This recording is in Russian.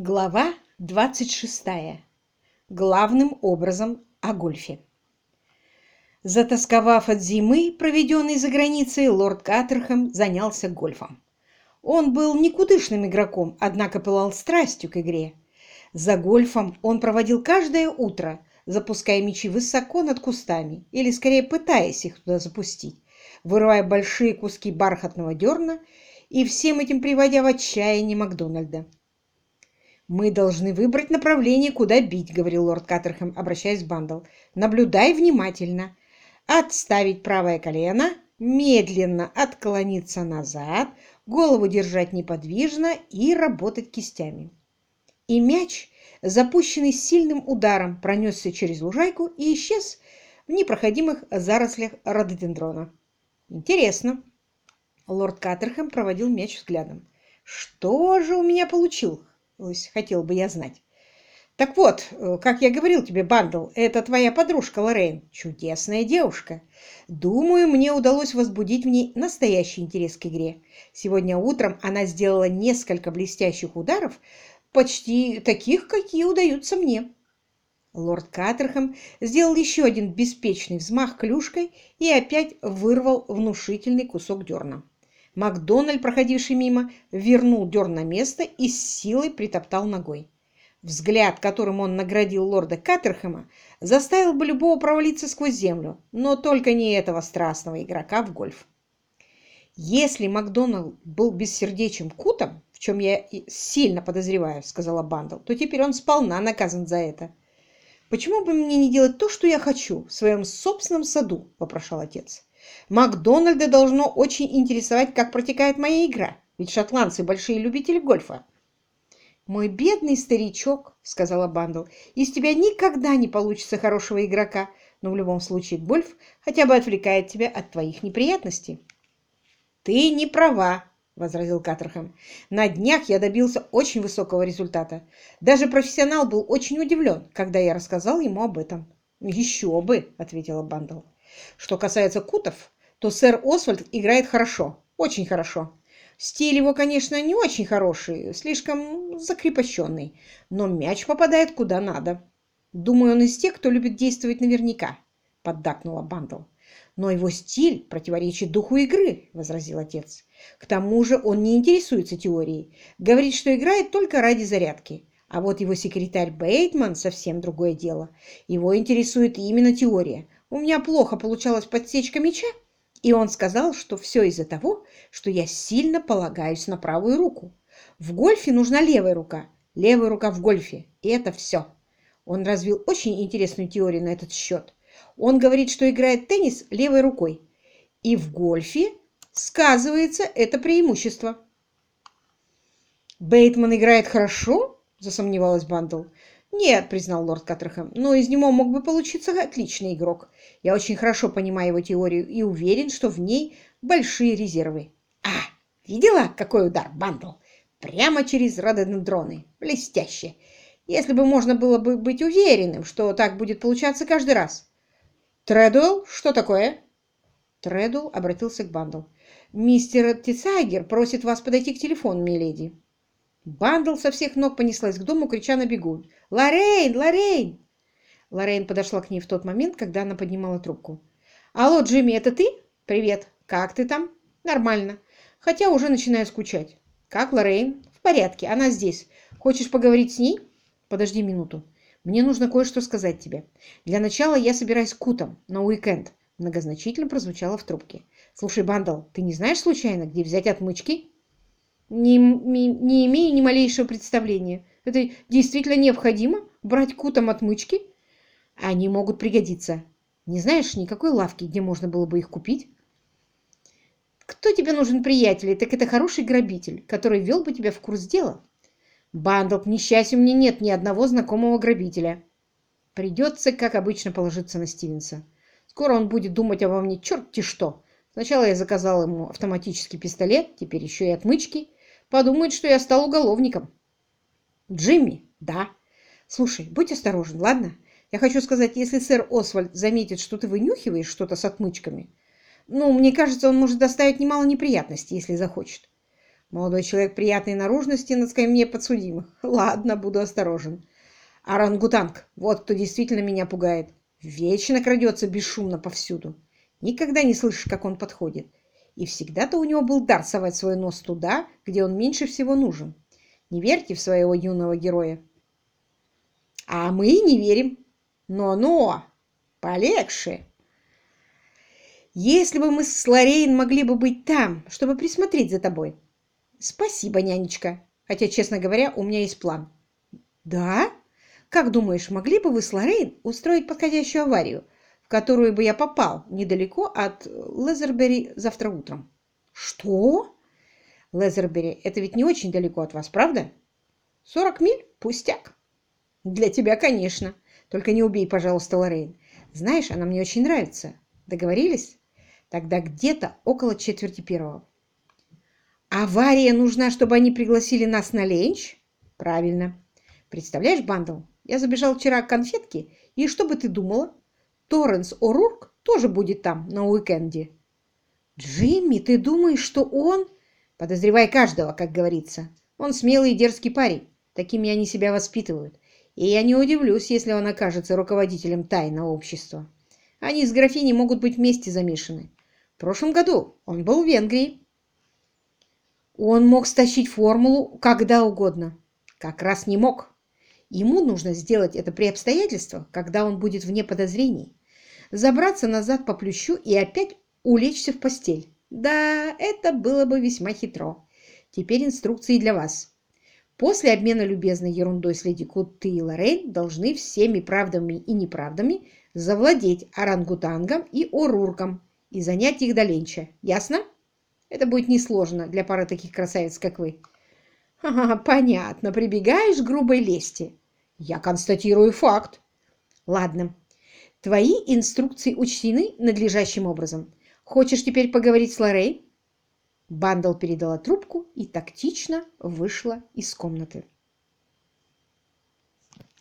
Глава 26. Главным образом о гольфе. Затасковав от зимы, проведенной за границей, лорд Каттерхэм занялся гольфом. Он был никудышным игроком, однако пылал страстью к игре. За гольфом он проводил каждое утро, запуская мячи высоко над кустами, или скорее пытаясь их туда запустить, вырывая большие куски бархатного дерна и всем этим приводя в отчаяние Макдональда. «Мы должны выбрать направление, куда бить», — говорил лорд Каттерхэм, обращаясь к Бандл. «Наблюдай внимательно. Отставить правое колено, медленно отклониться назад, голову держать неподвижно и работать кистями». И мяч, запущенный сильным ударом, пронесся через лужайку и исчез в непроходимых зарослях рододендрона. «Интересно». Лорд Каттерхэм проводил мяч взглядом. «Что же у меня получилось?» хотел бы я знать. Так вот, э, как я говорил тебе, Бандл, это твоя подружка Лоррейн. Чудесная девушка. Думаю, мне удалось возбудить в ней настоящий интерес к игре. Сегодня утром она сделала несколько блестящих ударов, почти таких, какие удаются мне. Лорд Каттерхэм сделал еще один беспечный взмах клюшкой и опять вырвал внушительный кусок дерна. Макдональд, проходивший мимо, вернул дерн на место и с силой притоптал ногой. Взгляд, которым он наградил лорда Каттерхэма, заставил бы любого провалиться сквозь землю, но только не этого страстного игрока в гольф. «Если Макдоналд был бессердечным кутом, в чем я сильно подозреваю, — сказала Бандл, — то теперь он сполна наказан за это. Почему бы мне не делать то, что я хочу, в своем собственном саду? — вопрошал отец. Макдональда должно очень интересовать, как протекает моя игра, ведь шотландцы большие любители гольфа. «Мой бедный старичок», — сказала Бандл, — «из тебя никогда не получится хорошего игрока, но в любом случае гольф хотя бы отвлекает тебя от твоих неприятностей». «Ты не права», — возразил Каттерхэм. «На днях я добился очень высокого результата. Даже профессионал был очень удивлен, когда я рассказал ему об этом». «Еще бы», — ответила Бандл. Что касается паттов, то сэр Освальд играет хорошо, очень хорошо. Стиль его, конечно, не очень хороший, слишком закрепощенный, но мяч попадает куда надо. Думаю, он из тех, кто любит действовать наверняка, поддакнула Бандл. Но его стиль противоречит духу игры, возразил отец. К тому же он не интересуется теорией, говорит, что играет только ради зарядки. А вот его секретарь Бейтман совсем другое дело. Его интересует именно теория. У меня плохо получалась подсечка мяча, и он сказал, что все из-за того, что я сильно полагаюсь на правую руку. В гольфе нужна левая рука, левая рука в гольфе, и это все. Он развил очень интересную теорию на этот счет. Он говорит, что играет теннис левой рукой, и в гольфе сказывается это преимущество. «Бейтман играет хорошо?» – засомневалась Бандл. «Нет», — признал лорд Каттерхэм, — «но из него мог бы получиться отличный игрок. Я очень хорошо понимаю его теорию и уверен, что в ней большие резервы». «А, видела, какой удар, Бандл? Прямо через рододендроны. Блестяще. Если бы можно было бы быть уверенным, что так будет получаться каждый раз». «Тредуэлл, что такое?» Тредуэлл обратился к Бандл. «Мистер Тисайгер просит вас подойти к телефону, миледи». Бандл со всех ног понеслась к дому, крича на бегу. «Лоррейн! Лоррейн!» Лоррейн подошла к ней в тот момент, когда она поднимала трубку. «Алло, Джимми, это ты? Привет. Как ты там?» «Нормально. Хотя уже начинаю скучать». «Как Лоррейн?» «В порядке. Она здесь. Хочешь поговорить с ней?» «Подожди минуту. Мне нужно кое-что сказать тебе. Для начала я собираюсь к Кутам на уикенд». Многозначительно прозвучало в трубке. «Слушай, Бандл, ты не знаешь случайно, где взять отмычки?» Не, не имею ни малейшего представления. Это действительно необходимо? Брать кутом отмычки? Они могут пригодиться. Не знаешь никакой лавки, где можно было бы их купить? Кто тебе нужен приятель? Так это хороший грабитель, который вел бы тебя в курс дела. Бандл, к несчастью, мне нет ни одного знакомого грабителя. Придется, как обычно, положиться на Стивенса. Скоро он будет думать обо мне черти что. Сначала я заказал ему автоматический пистолет, теперь еще и отмычки. Подумает, что я стал уголовником. Джимми? Да. Слушай, будь осторожен, ладно? Я хочу сказать, если сэр Освальд заметит, что ты вынюхиваешь что-то с отмычками, ну, мне кажется, он может доставить немало неприятностей, если захочет. Молодой человек приятной наружности на скамье подсудимых. Ладно, буду осторожен. Орангутанг, вот кто действительно меня пугает. Вечно крадется бесшумно повсюду. Никогда не слышишь, как он подходит. И всегда-то у него был дар совать свой нос туда, где он меньше всего нужен. Не верьте в своего юного героя. А мы не верим. Но-но, полегче. Если бы мы с Лорейн могли бы быть там, чтобы присмотреть за тобой. Спасибо, нянечка. Хотя, честно говоря, у меня есть план. Да? Как думаешь, могли бы вы с Лорейн устроить подходящую аварию, в которую бы я попал недалеко от Лезербери завтра утром? Что? Лезербери, это ведь не очень далеко от вас, правда? Сорок миль? Пустяк. Для тебя, конечно. Только не убей, пожалуйста, Лорейн. Знаешь, она мне очень нравится. Договорились? Тогда где-то около четверти первого. Авария нужна, чтобы они пригласили нас на ленч? Правильно. Представляешь, Бандл, я забежал вчера к конфетке, и что бы ты думала? Торренс О'Рурк тоже будет там на уикенде. Джимми, ты думаешь, что он... Подозревай каждого, как говорится. Он смелый и дерзкий парень. Такими они себя воспитывают. И я не удивлюсь, если он окажется руководителем тайного общества. Они с графиней могут быть вместе замешаны. В прошлом году он был в Венгрии. Он мог стащить формулу когда угодно. Как раз не мог. Ему нужно сделать это при обстоятельствах, когда он будет вне подозрений. Забраться назад по плющу и опять улечься в постель. Да, это было бы весьма хитро. Теперь инструкции для вас. После обмена любезной ерундой с леди Кут ты и Лоррейн должны всеми правдами и неправдами завладеть орангутангом и орурком и занять их до ленча. Ясно? Это будет несложно для пары таких красавиц, как вы. Ага, понятно, прибегаешь к грубой лести. Я констатирую факт. Ладно, твои инструкции учтены надлежащим образом. Хочешь теперь поговорить с Лоррей? Бандл передала трубку и тактично вышла из комнаты.